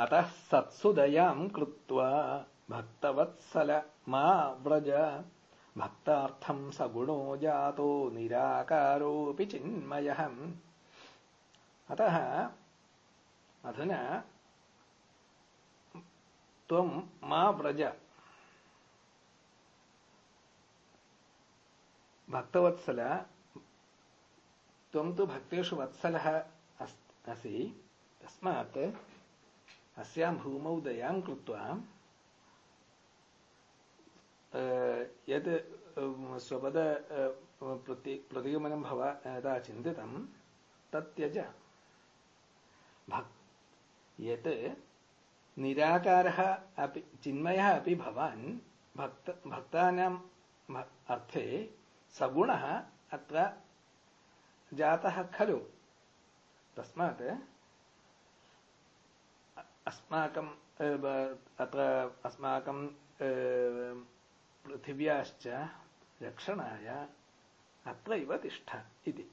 अतः सत्सु दयाम् कृत्वा भक्तवत्सल मा व्रज। भक्तार्थम् सगुणो जातो निराकारोऽपि चिन्मयः। अतः अधुना त्वम् मा व्रज। भक्तवत्सल त्वं तु भक्तेषु वत्सलः असि। तस्मात् अस्यां भूमौ दयां कृत्वा यद् स्वपद प्रतिगमनं भव यदा चिन्तितं तत् त्यज यत् निराकारः अपि चिन्मयः अपि भवान् भक्त भक्तानाम् अर्थे सगुणः अत्र जातः खलु तस्मात् अस्माकम् अत्र अस्माकं पृथिव्याश्च रक्षणाय अत्रैव तिष्ठ इति